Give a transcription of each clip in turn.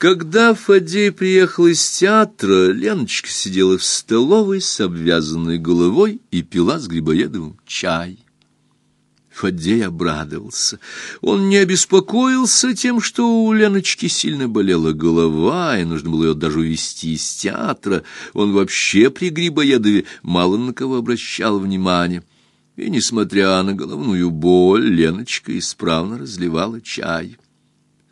Когда Фадей приехал из театра, Леночка сидела в столовой с обвязанной головой и пила с Грибоедовым чай. Фадей обрадовался. Он не обеспокоился тем, что у Леночки сильно болела голова, и нужно было ее даже увезти из театра. Он вообще при Грибоедове мало на кого обращал внимание. И, несмотря на головную боль, Леночка исправно разливала чай.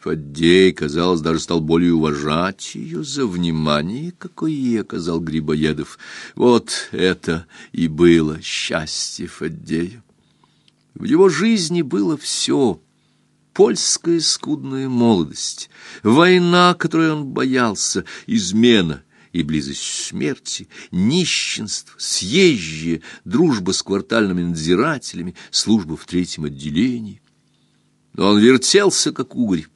Фаддей, казалось, даже стал более уважать ее за внимание, какое ей оказал Грибоедов. Вот это и было счастье Фаддея. В его жизни было все. Польская скудная молодость, война, которой он боялся, измена и близость смерти, нищенство, съезжие, дружба с квартальными надзирателями, служба в третьем отделении. Но он вертелся, как угорь,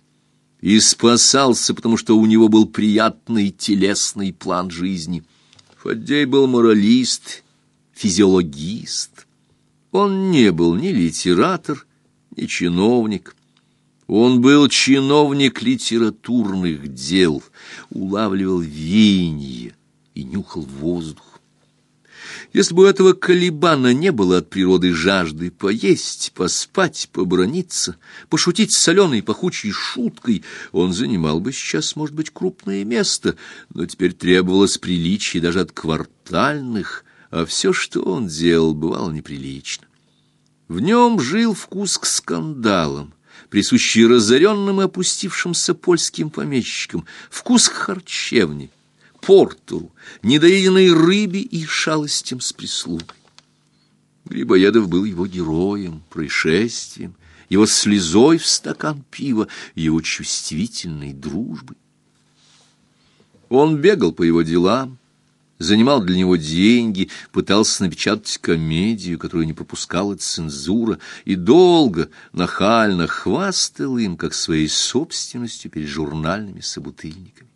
и спасался, потому что у него был приятный телесный план жизни. Фаддей был моралист, физиологист, он не был ни литератор, ни чиновник. Он был чиновник литературных дел, улавливал веяние и нюхал воздух. Если бы у этого колебана не было от природы жажды поесть, поспать, поброниться, пошутить соленой пахучей шуткой, он занимал бы сейчас, может быть, крупное место, но теперь требовалось приличие даже от квартальных, а все, что он делал, бывало неприлично. В нем жил вкус к скандалам, присущий разоренным и опустившимся польским помещикам, вкус к харчевне, портеру, недоеденной рыбе и шалостям с прислугой. Грибоедов был его героем, происшествием, его слезой в стакан пива, его чувствительной дружбой. Он бегал по его делам, занимал для него деньги, пытался напечатать комедию, которую не пропускала цензура, и долго, нахально хвастал им, как своей собственностью перед журнальными собутыльниками.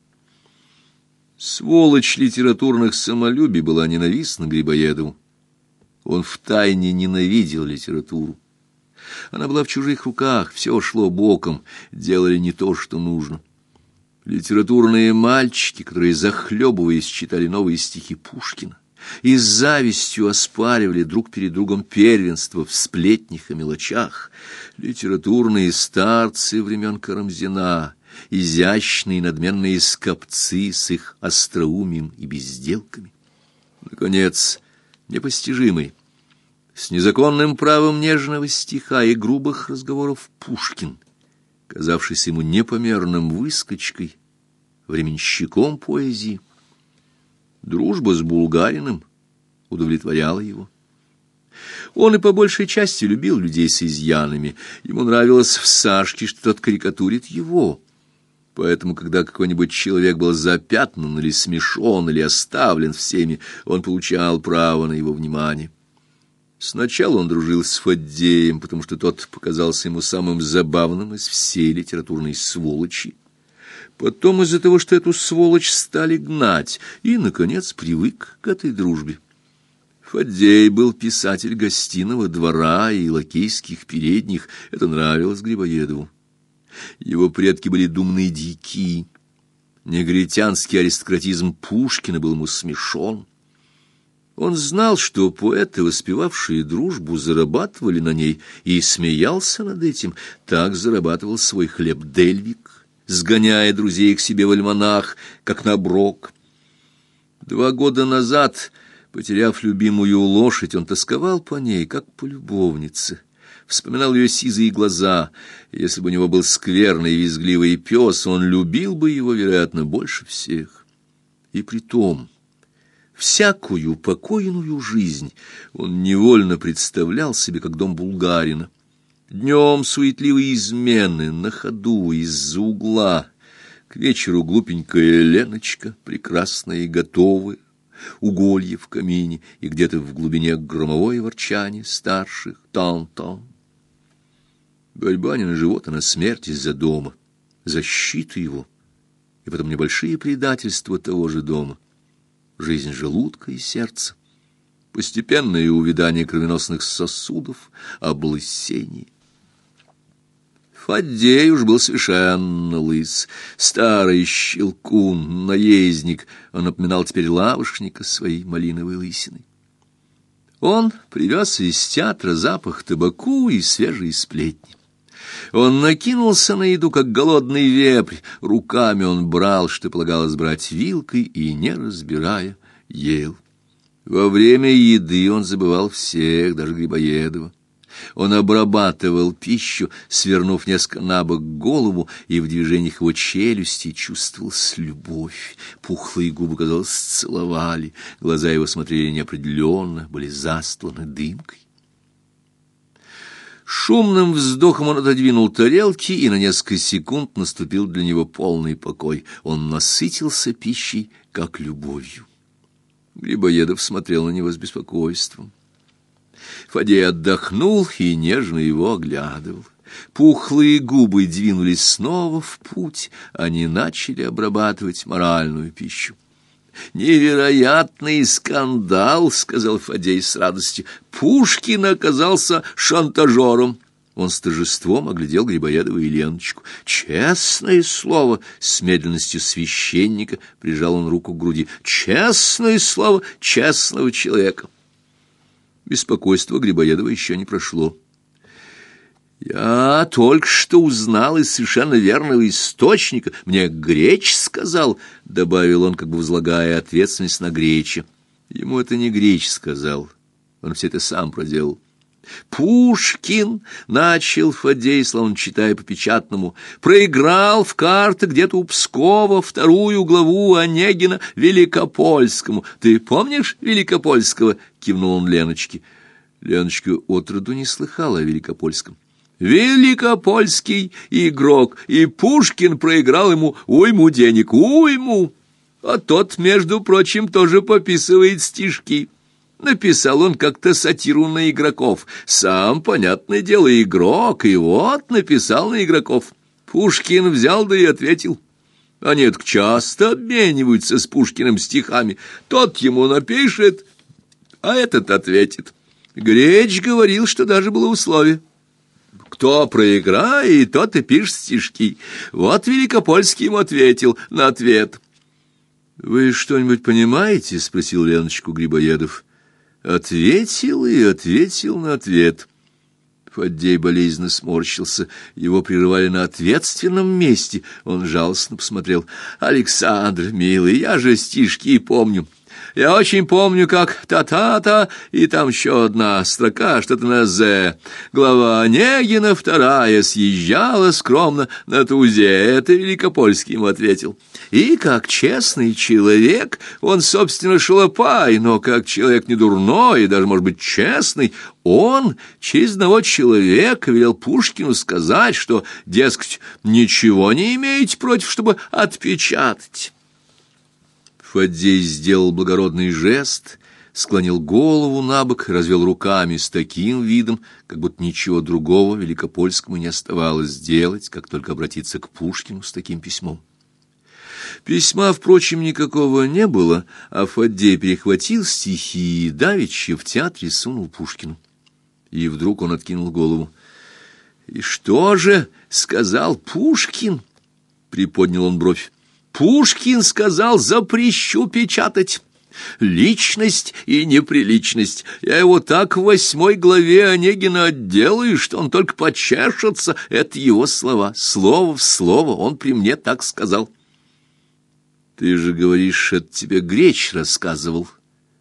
Сволочь литературных самолюбий была ненавистна Грибоедову. Он втайне ненавидел литературу. Она была в чужих руках, все шло боком, делали не то, что нужно. Литературные мальчики, которые, захлебываясь, читали новые стихи Пушкина, и с завистью оспаривали друг перед другом первенство в сплетнях и мелочах, литературные старцы времен Карамзина, изящные надменные скопцы с их остроумием и безделками. Наконец, непостижимый, с незаконным правом нежного стиха и грубых разговоров Пушкин — казавшийся ему непомерным выскочкой, временщиком поэзии. Дружба с булгарином удовлетворяла его. Он и по большей части любил людей с изъянами. Ему нравилось в Сашке, что тот карикатурит его. Поэтому, когда какой-нибудь человек был запятнан или смешон, или оставлен всеми, он получал право на его внимание. Сначала он дружил с Фаддеем, потому что тот показался ему самым забавным из всей литературной сволочи. Потом из-за того, что эту сволочь стали гнать, и, наконец, привык к этой дружбе. Фаддей был писатель гостиного двора и лакейских передних, это нравилось Грибоедову. Его предки были думные дики. Негритянский аристократизм Пушкина был ему смешон. Он знал, что поэты, воспевавшие дружбу, зарабатывали на ней, и смеялся над этим. Так зарабатывал свой хлеб Дельвик, сгоняя друзей к себе в альманах, как на брок. Два года назад, потеряв любимую лошадь, он тосковал по ней, как по любовнице. Вспоминал ее сизые глаза. Если бы у него был скверный и визгливый пес, он любил бы его, вероятно, больше всех. И при том всякую покойную жизнь он невольно представлял себе как дом булгарина. Днем суетливые измены на ходу из-за угла, к вечеру глупенькая Леночка, прекрасная и готовая, уголье в камине и где-то в глубине громовое ворчание старших тан-тан. Борьба не на живот, а на смерть из-за дома, защита его, и потом небольшие предательства того же дома — жизнь желудка и сердца, постепенное увядание кровеносных сосудов, облысение. Фаддей уж был совершенно лыс. Старый щелкун, наездник, он напоминал теперь лавошника своей малиновой лысиной. Он привез из театра запах табаку и свежие сплетни. Он накинулся на еду, как голодный вепрь. Руками он брал, что полагалось брать вилкой, и, не разбирая, ел. Во время еды он забывал всех, даже Грибоедова. Он обрабатывал пищу, свернув несколько на бок голову, и в движениях его челюсти чувствовалась любовь. Пухлые губы, казалось, целовали, глаза его смотрели неопределенно, были застланы дымкой. Шумным вздохом он отодвинул тарелки, и на несколько секунд наступил для него полный покой. Он насытился пищей, как любовью. Грибоедов смотрел на него с беспокойством. Фадей отдохнул и нежно его оглядывал. Пухлые губы двинулись снова в путь, они начали обрабатывать моральную пищу. «Невероятный скандал!» — сказал Фадей с радостью. «Пушкин оказался шантажером!» Он с торжеством оглядел Грибоедова и Леночку. «Честное слово!» — с медленностью священника прижал он руку к груди. «Честное слово честного человека!» Беспокойство Грибоедова еще не прошло. «Я только что узнал из совершенно верного источника. Мне Греч сказал», — добавил он, как бы возлагая ответственность на Греча. Ему это не Греч сказал, он все это сам проделал. Пушкин, начал Фадей, словно читая по печатному, проиграл в карты где-то у Пскова вторую главу Онегина Великопольскому. Ты помнишь Великопольского? кивнул он Леночке. Леночка отроду не слыхала о Великопольском. Великопольский игрок, и Пушкин проиграл ему уйму денег, уйму. А тот, между прочим, тоже пописывает стишки. Написал он как-то сатиру на игроков. Сам, понятное дело, игрок, и вот написал на игроков. Пушкин взял да и ответил. Они так часто обмениваются с Пушкиным стихами. Тот ему напишет, а этот ответит. Греч говорил, что даже было условие. Кто проиграет, тот и пишет стишки. Вот Великопольский ему ответил на ответ. — Вы что-нибудь понимаете? — спросил Леночку Грибоедов. Ответил и ответил на ответ. Фаддей болезненно сморщился. Его прерывали на ответственном месте. Он жалостно посмотрел. «Александр, милый, я же стишки помню. Я очень помню, как та-та-та, и там еще одна строка, что-то на «З». Глава Онегина вторая съезжала скромно на тузе. Это Великопольский ему ответил. И как честный человек, он, собственно, шалопай, но как человек не дурной и даже, может быть, честный, он через одного человека велел Пушкину сказать, что, дескать, ничего не имеете против, чтобы отпечатать. Фаддей сделал благородный жест, склонил голову на бок, развел руками с таким видом, как будто ничего другого Великопольскому не оставалось сделать, как только обратиться к Пушкину с таким письмом. Письма, впрочем, никакого не было, а Фаддей перехватил стихи и давеча в театре сунул Пушкину. И вдруг он откинул голову. «И что же?» — сказал Пушкин. Приподнял он бровь. Пушкин сказал, запрещу печатать. Личность и неприличность. Я его так в восьмой главе Онегина отделаю, что он только почешется. Это его слова. Слово в слово он при мне так сказал. Ты же говоришь, это тебе Греч рассказывал.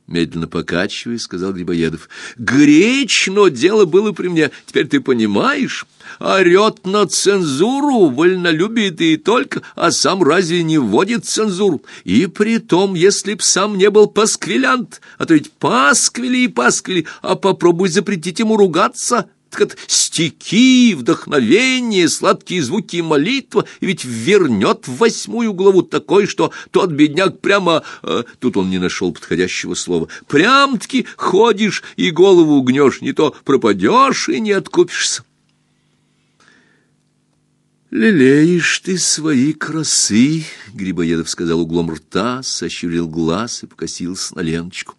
Медленно покачиваясь, сказал Грибоедов. «Греч, но дело было при мне. Теперь ты понимаешь? Орет на цензуру, вольнолюбие и только, а сам разве не вводит цензуру? И при том, если б сам не был пасквилянт, а то ведь пасквили и пасквили, а попробуй запретить ему ругаться» так это стихи, вдохновение, сладкие звуки и молитва, и ведь вернет в восьмую главу такой, что тот бедняк прямо... Э, тут он не нашел подходящего слова. Прям-таки ходишь и голову гнешь, не то пропадешь и не откупишься. «Лелеешь ты свои красы», — Грибоедов сказал углом рта, сощурил глаз и покосился на Леночку.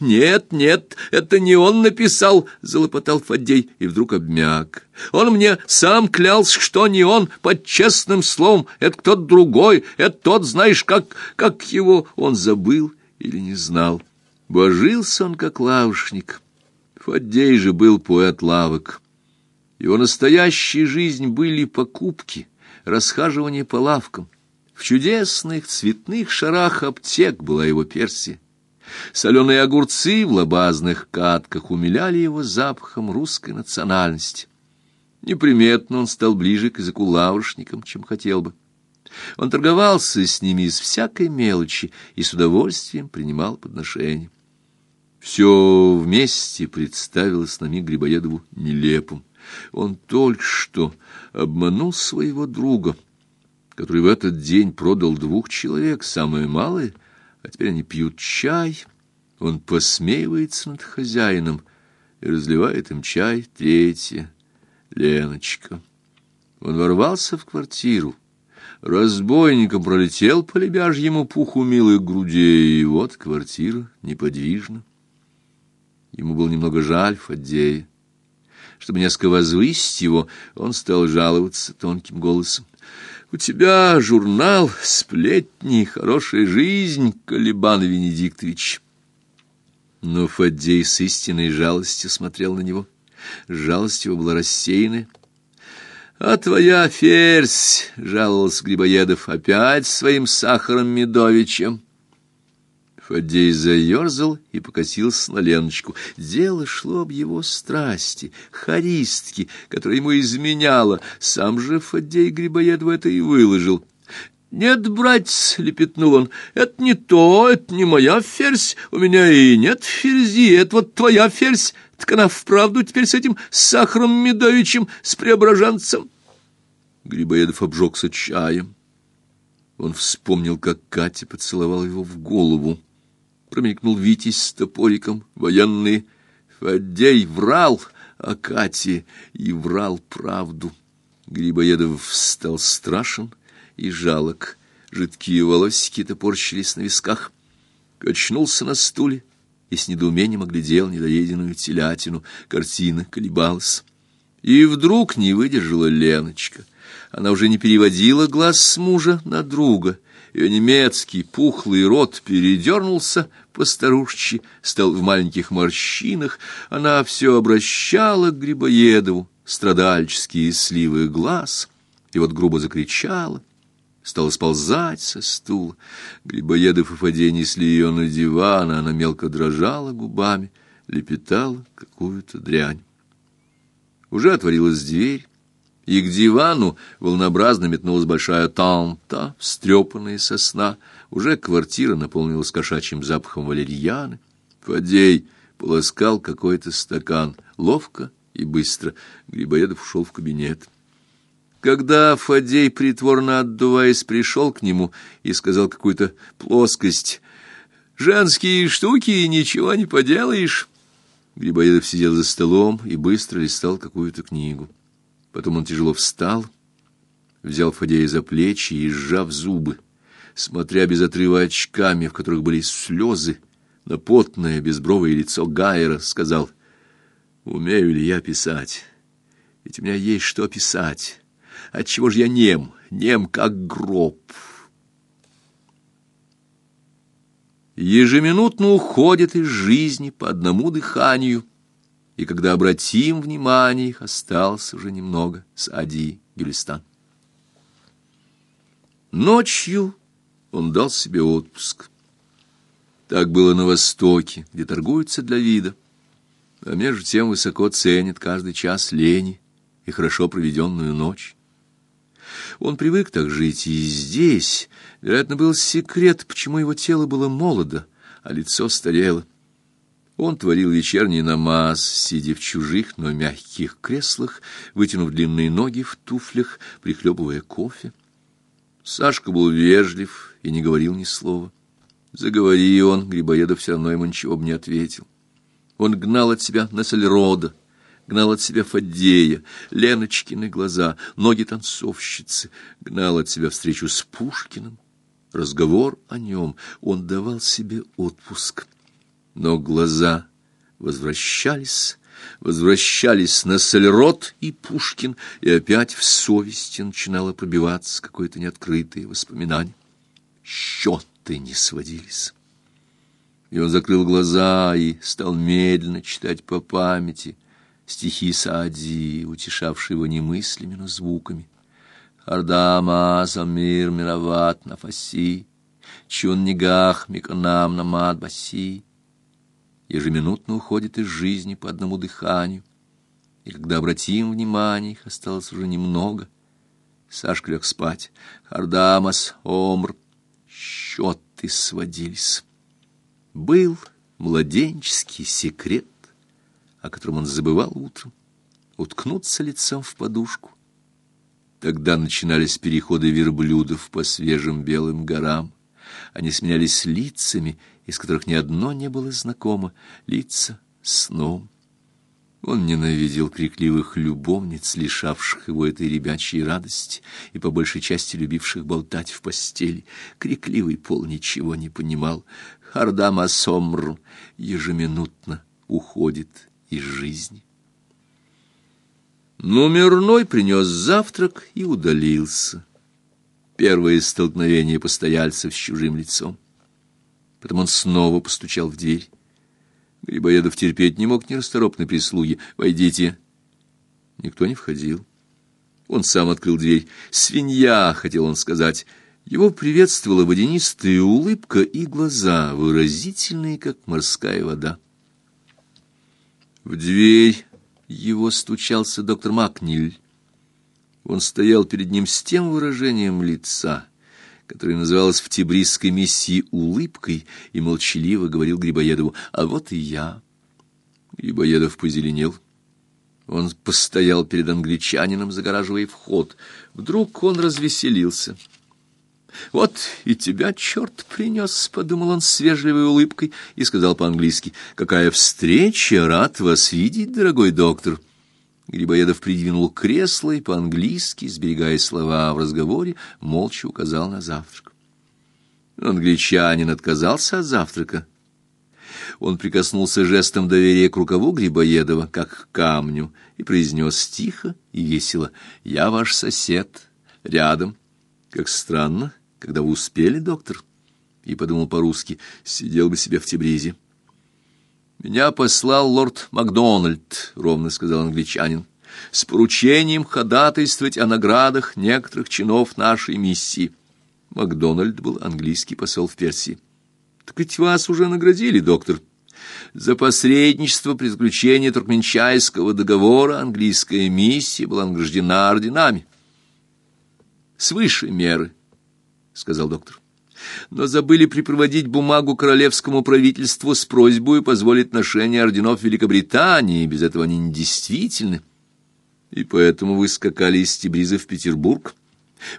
«Нет, нет, это не он написал!» — залопотал Фаддей и вдруг обмяк. «Он мне сам клялся, что не он, под честным словом, это кто-то другой, это тот, знаешь, как, как его он забыл или не знал. Божился он, как лавушник. Фаддей же был поэт лавок. Его настоящая жизнь были покупки, расхаживание по лавкам. В чудесных цветных шарах аптек была его Персия. Соленые огурцы в лобазных катках умиляли его запахом русской национальности. Неприметно он стал ближе к языку лаврушникам, чем хотел бы. Он торговался с ними из всякой мелочи и с удовольствием принимал подношения. Все вместе представилось на миг Грибоедову нелепым. Он только что обманул своего друга, который в этот день продал двух человек, самое малое — а теперь они пьют чай. Он посмеивается над хозяином и разливает им чай третья, Леночка. Он ворвался в квартиру. Разбойником пролетел по лебяжьему пуху милых грудей, и вот квартира неподвижна. Ему было немного жаль Фаддея. Чтобы несколько возвысить его, он стал жаловаться тонким голосом. У тебя журнал, сплетни, хорошая жизнь, Колебан Венедиктович. Но Фаддей с истинной жалостью смотрел на него. Жалость его была рассеянная. «А твоя ферзь!» — жаловался Грибоедов. «Опять своим сахаром медовичем!» Фаддей заерзал и покосился на Леночку. Дело шло об его страсти, харистке, которая ему изменяла. Сам же Фаддей Грибоедов это и выложил. «Нет, братец», — лепетнул он, — «это не то, это не моя ферзь, у меня и нет ферзи, это вот твоя ферзь, так она вправду теперь с этим сахаром медовичем, с преображенцем». Грибоедов обжегся чаем. Он вспомнил, как Катя поцеловала его в голову промелькнул Витязь с топориком, военные. Фаддей врал о Кате и врал правду. Грибоедов стал страшен и жалок. Жидкие волосики топорщились на висках. Качнулся на стуле и с недоумением оглядел недоеденную телятину. Картина колебалась. И вдруг не выдержала Леночка. Она уже не переводила глаз с мужа на друга — ее немецкий пухлый рот передернулся по старушечи, стал в маленьких морщинах. Она все обращала к Грибоедову страдальческие сливы глаз, и вот грубо закричала стала сползать со стула. Грибоедов и Фадей несли ее на диван, а она мелко дрожала губами, лепетала какую-то дрянь. Уже отворилась дверь, и к дивану волнообразно метнулась большая танта, встрепанная сосна. Уже квартира наполнилась кошачьим запахом валерьяны. Фадей полоскал какой-то стакан, ловко и быстро. Грибоедов ушел в кабинет. Когда Фадей, притворно отдуваясь, пришел к нему и сказал какую-то плоскость, «Женские штуки, ничего не поделаешь», Грибоедов сидел за столом и быстро листал какую-то книгу. Потом он тяжело встал, взял Фадея за плечи и, сжав зубы, смотря без отрыва очками, в которых были слезы, на потное безбровое лицо Гайера, сказал, «Умею ли я писать? Ведь у меня есть что писать. Отчего же я нем, нем как гроб?» Ежеминутно уходит из жизни по одному дыханию — и когда обратим внимание их, осталось уже немного с Ади Гюлистан. Ночью он дал себе отпуск. Так было на Востоке, где торгуются для вида, а между тем высоко ценят каждый час лени и хорошо проведенную ночь. Он привык так жить и здесь. Вероятно, был секрет, почему его тело было молодо, а лицо старело. Он творил вечерний намаз, сидя в чужих, но мягких креслах, вытянув длинные ноги в туфлях, прихлебывая кофе. Сашка был вежлив и не говорил ни слова. Заговори он, Грибоедов все равно ему ничего бы не ответил. Он гнал от себя Нассельрода, гнал от себя Фаддея, Леночкины глаза, ноги танцовщицы, гнал от себя встречу с Пушкиным, разговор о нем. Он давал себе отпуск Но глаза возвращались, возвращались на Сальрот и Пушкин, и опять в совести начинало пробиваться какое-то неоткрытое воспоминание. Счеты не сводились. И он закрыл глаза и стал медленно читать по памяти стихи Саади, утешавшие его не мыслями, но звуками. Ардама, Замир, Мироват, Нафаси, Чун Нигах, Миконам, Намад, Баси. Ежеминутно уходит из жизни по одному дыханию, и когда обратим внимание, их осталось уже немного. Сашка лег спать. Ардамас, Омр, счеты сводились. Был младенческий секрет, о котором он забывал утром, уткнуться лицом в подушку. Тогда начинались переходы верблюдов по свежим белым горам. Они сменялись лицами, из которых ни одно не было знакомо, лица сном. Он ненавидел крикливых любовниц, лишавших его этой ребячьей радости и по большей части любивших болтать в постели. Крикливый пол ничего не понимал. Хардама Сомр ежеминутно уходит из жизни. Номерной принес завтрак и удалился. Первое столкновение постояльцев с чужим лицом. Потом он снова постучал в дверь. Грибоедов терпеть не мог нерасторопной прислуги. «Войдите». Никто не входил. Он сам открыл дверь. «Свинья», — хотел он сказать. Его приветствовала водянистая улыбка и глаза, выразительные, как морская вода. В дверь его стучался доктор Макниль. Он стоял перед ним с тем выражением лица, которое называлось в Тибрисской миссии улыбкой, и молчаливо говорил Грибоедову «А вот и я». Грибоедов позеленел. Он постоял перед англичанином, загораживая вход. Вдруг он развеселился. «Вот и тебя черт принес», — подумал он с вежливой улыбкой и сказал по-английски. «Какая встреча! Рад вас видеть, дорогой доктор». Грибоедов придвинул кресло и по-английски, сберегая слова в разговоре, молча указал на завтрак. Англичанин отказался от завтрака. Он прикоснулся жестом доверия к рукаву Грибоедова, как к камню, и произнес тихо и весело «Я ваш сосед, рядом». «Как странно, когда вы успели, доктор?» И подумал по-русски «Сидел бы себе в Тибризе». «Меня послал лорд Макдональд», — ровно сказал англичанин, «с поручением ходатайствовать о наградах некоторых чинов нашей миссии». Макдональд был английский посол в Персии. «Так ведь вас уже наградили, доктор». За посредничество при заключении Туркменчайского договора английская миссия была награждена орденами. «Свыше меры», — сказал доктор но забыли припроводить бумагу королевскому правительству с просьбой позволить ношение орденов Великобритании, без этого они недействительны. И поэтому вы скакали из Тибриза в Петербург.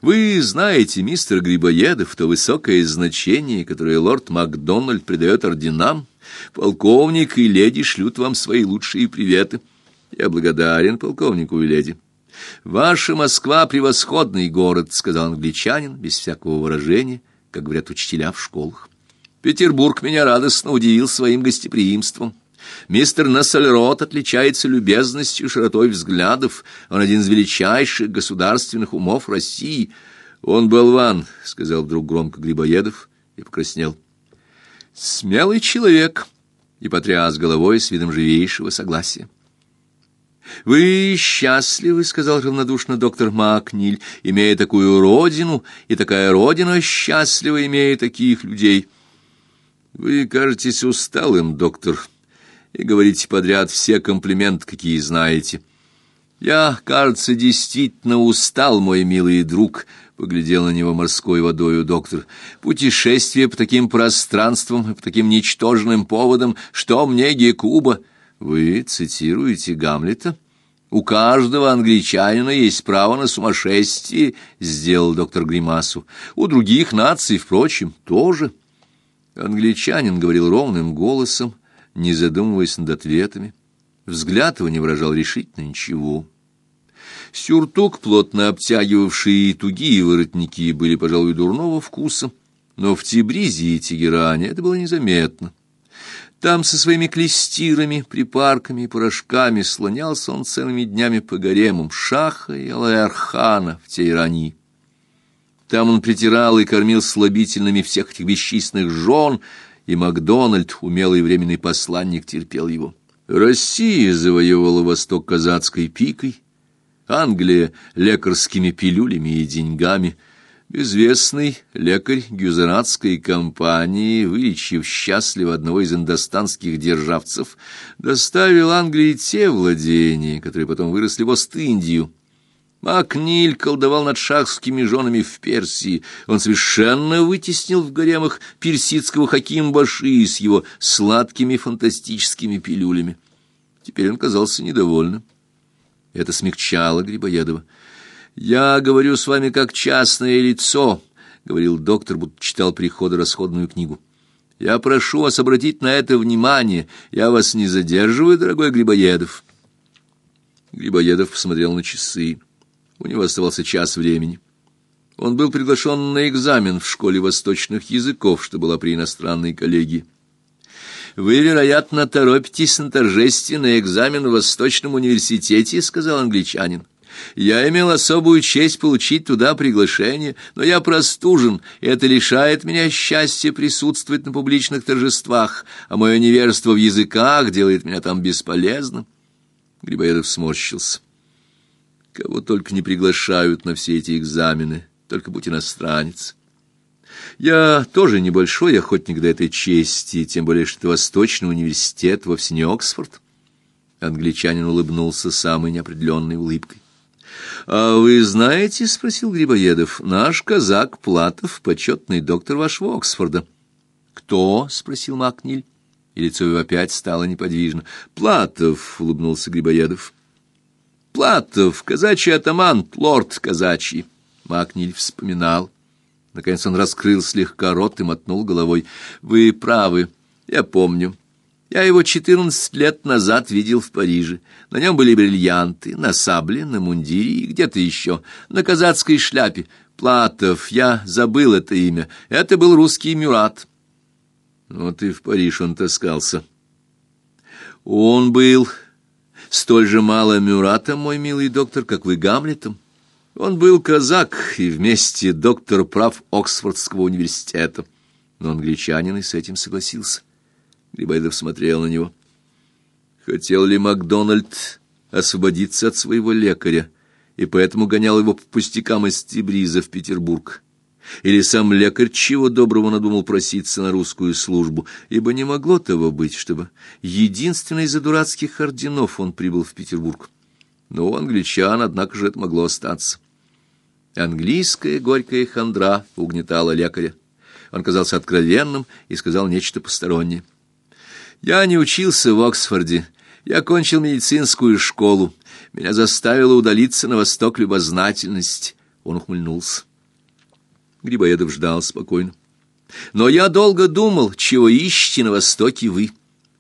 Вы знаете, мистер Грибоедов, то высокое значение, которое лорд Макдональд придает орденам. Полковник и леди шлют вам свои лучшие приветы. Я благодарен полковнику и леди. «Ваша Москва — превосходный город», — сказал англичанин без всякого выражения, — как говорят учителя в школах. Петербург меня радостно удивил своим гостеприимством. Мистер Нассельрот отличается любезностью и широтой взглядов. Он один из величайших государственных умов России. Он болван, — сказал вдруг громко Грибоедов и покраснел. Смелый человек, и потряс головой с видом живейшего согласия. «Вы счастливы», — сказал равнодушно доктор Макниль, «имея такую родину, и такая родина счастлива, имея таких людей». «Вы кажетесь усталым, доктор, и говорите подряд все комплименты, какие знаете». «Я, кажется, действительно устал, мой милый друг», — поглядел на него морской водою доктор. «Путешествие по таким пространствам по таким ничтожным поводам, что мне Гекуба...» Вы цитируете Гамлета? У каждого англичанина есть право на сумасшествие, сделал доктор Гримасу. У других наций, впрочем, тоже. Англичанин говорил ровным голосом, не задумываясь над ответами. Взгляд его не выражал решительно ничего. Сюртук, плотно обтягивавший тугие воротники, были, пожалуй, дурного вкуса, но в Тибризе и Тегеране это было незаметно. Там со своими клестирами, припарками и порошками слонялся он целыми днями по гаремам Шаха и Алайархана в Тейрани. Там он притирал и кормил слабительными всех этих бесчисленных жен, и Макдональд, умелый временный посланник, терпел его. Россия завоевала восток казацкой пикой, Англия — лекарскими пилюлями и деньгами. Безвестный лекарь гюзератской компании, вылечив счастливо одного из индостанских державцев, доставил Англии те владения, которые потом выросли в Ост-Индию. Макниль колдовал над шахскими женами в Персии. Он совершенно вытеснил в гаремах персидского Хаким-Баши с его сладкими фантастическими пилюлями. Теперь он казался недовольным. Это смягчало Грибоедова. «Я говорю с вами как частное лицо», — говорил доктор, будто читал приходо-расходную книгу. «Я прошу вас обратить на это внимание. Я вас не задерживаю, дорогой Грибоедов». Грибоедов посмотрел на часы. У него оставался час времени. Он был приглашен на экзамен в школе восточных языков, что была при иностранной коллегии. Вы, вероятно, торопитесь на торжественный экзамен в Восточном университете, сказал англичанин. Я имел особую честь получить туда приглашение, но я простужен, и это лишает меня счастья присутствовать на публичных торжествах, а мое неверство в языках делает меня там бесполезным. Грибоедов сморщился. Кого только не приглашают на все эти экзамены, только будь иностранец. Я тоже небольшой охотник до этой чести, тем более что Восточный университет вовсе не Оксфорд. Англичанин улыбнулся самой неопределенной улыбкой. «А вы знаете, — спросил Грибоедов, — наш казак Платов, почетный доктор вашего Оксфорда». «Кто?» — спросил Макниль, и лицо его опять стало неподвижно. «Платов», — улыбнулся Грибоедов. «Платов, казачий атаман, лорд казачий». Макниль вспоминал. Наконец он раскрыл слегка рот и мотнул головой. «Вы правы, я помню. Я его четырнадцать лет назад видел в Париже. На нем были бриллианты, на сабле, на мундире и где-то еще, на казацкой шляпе. Платов, я забыл это имя. Это был русский Мюрат». Вот и в Париж он таскался. Он был столь же мало Мюратом, мой милый доктор, как вы Гамлетом. Он был казак и вместе доктор прав Оксфордского университета. Но англичанин и с этим согласился. Грибоедов смотрел на него. Хотел ли Макдональд освободиться от своего лекаря, и поэтому гонял его по пустякам из Тибриза в Петербург? Или сам лекарь чего доброго надумал проситься на русскую службу, ибо не могло того быть, чтобы единственный из-за дурацких орденов он прибыл в Петербург. Но у англичан, однако же, это могло остаться. Английская горькая хандра угнетала лекаря. Он казался откровенным и сказал нечто постороннее. «Я не учился в Оксфорде. Я кончил медицинскую школу. Меня заставила удалиться на восток любознательность». Он ухмыльнулся. Грибоедов ждал спокойно. «Но я долго думал, чего ищете на востоке вы.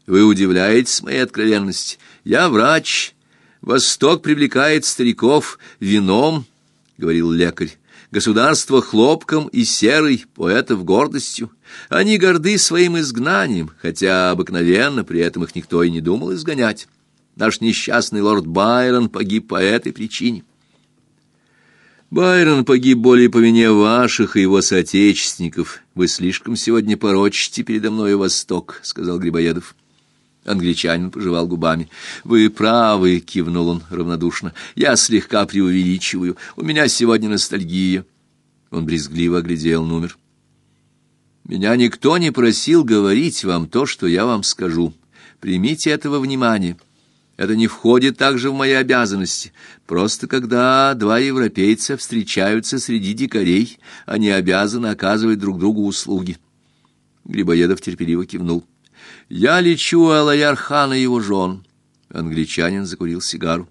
Вы удивляетесь моей откровенности. Я врач. Восток привлекает стариков вином, — говорил лекарь. Государство хлопком и серой, поэтов гордостью. Они горды своим изгнанием, хотя обыкновенно при этом их никто и не думал изгонять. Наш несчастный лорд Байрон погиб по этой причине. Байрон погиб более по вине ваших и его соотечественников. Вы слишком сегодня порочите передо мной Восток, — сказал Грибоедов. Англичанин пожевал губами. «Вы правы», — кивнул он равнодушно. «Я слегка преувеличиваю. У меня сегодня ностальгия». Он брезгливо оглядел номер. «Меня никто не просил говорить вам то, что я вам скажу. Примите этого внимания. Это не входит также в мои обязанности. Просто когда два европейца встречаются среди дикарей, они обязаны оказывать друг другу услуги». Грибоедов терпеливо кивнул. Я лечу Алаяр-хан и его жен. Англичанин закурил сигару.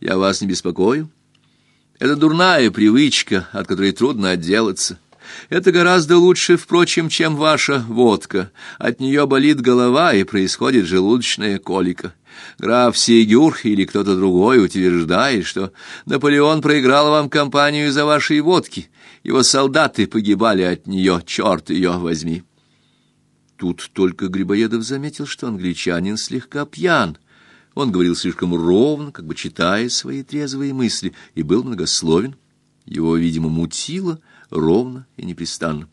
Я вас не беспокою? Это дурная привычка, от которой трудно отделаться. Это гораздо лучше, впрочем, чем ваша водка. От нее болит голова и происходит желудочная колика. Граф Сигюр или кто-то другой утверждает, что Наполеон проиграл вам кампанию из-за вашей водки. Его солдаты погибали от нее, черт ее возьми. Тут только Грибоедов заметил, что англичанин слегка пьян. Он говорил слишком ровно, как бы читая свои трезвые мысли, и был многословен. Его, видимо, мутило ровно и непрестанно.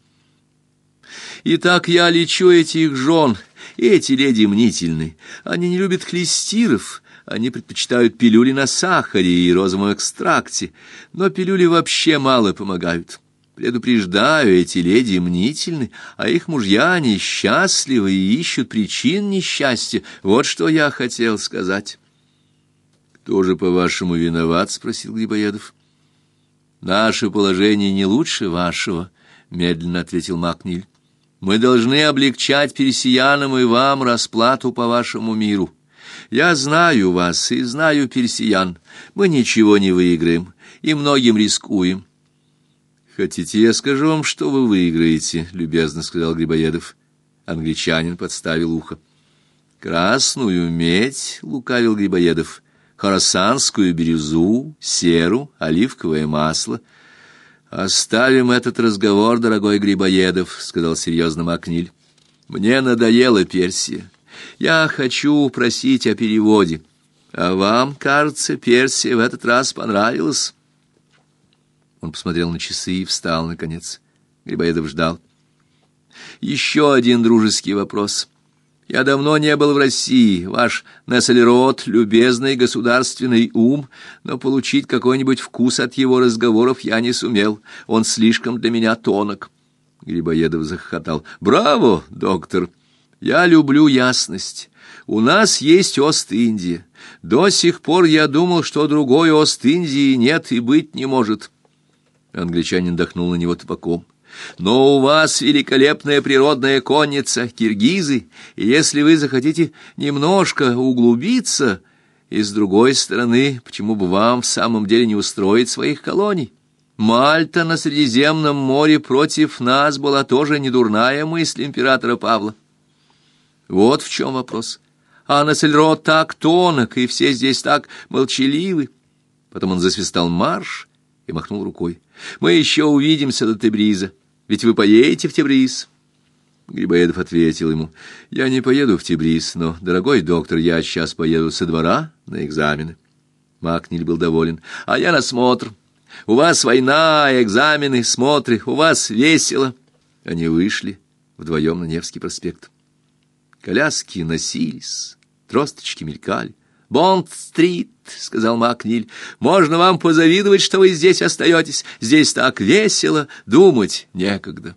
Итак, я лечу этих жен, эти леди мнительны. Они не любят клестиров, они предпочитают пилюли на сахаре и розовом экстракте, но пилюли вообще мало помогают. Предупреждаю, эти леди мнительны, а их мужья несчастливы и ищут причин несчастья. Вот что я хотел сказать. Кто же, по-вашему, виноват? спросил Грибоедов. Наше положение не лучше вашего, медленно ответил Макниль. Мы должны облегчать персиянам и вам расплату по вашему миру. Я знаю вас и знаю персиян. Мы ничего не выиграем и многим рискуем. Хотите, я скажу вам, что вы выиграете, любезно сказал Грибоедов. Англичанин подставил ухо. Красную медь, лукавил Грибоедов, хоросанскую бирюзу, серу, оливковое масло. Оставим этот разговор, дорогой Грибоедов, сказал серьезно Макниль. Мне надоела Персия. Я хочу просить о переводе. А вам, кажется, Персия в этот раз понравилась. Он посмотрел на часы и встал, наконец. Грибоедов ждал. «Еще один дружеский вопрос. Я давно не был в России. Ваш Несселерот — любезный государственный ум, но получить какой-нибудь вкус от его разговоров я не сумел. Он слишком для меня тонок». Грибоедов захохотал. «Браво, доктор! Я люблю ясность. У нас есть Ост-Индия. До сих пор я думал, что другой Ост-Индии нет и быть не может». Англичанин дохнул на него табаком. Но у вас великолепная природная конница, киргизы, и если вы захотите немножко углубиться, и с другой стороны, почему бы вам в самом деле не устроить своих колоний? Мальта на Средиземном море против нас была тоже недурная мысль императора Павла. Вот в чем вопрос. А Нассельрод так тонок, и все здесь так молчаливы. Потом он засвистал марш и махнул рукой. Мы еще увидимся до Тебриза. Ведь вы поедете в Тебриз. Грибоедов ответил ему: "Я не поеду в Тебриз, но, дорогой доктор, я сейчас поеду со двора на экзамены". Макниль был доволен. "А я на смотр. У вас война, экзамены, смотры, у вас весело". Они вышли вдвоем на Невский проспект. Коляски носились, тросточки мелькали. Бонд-стрит, сказал Макниль. Можно вам позавидовать, что вы здесь остаетесь. Здесь так весело, думать некогда.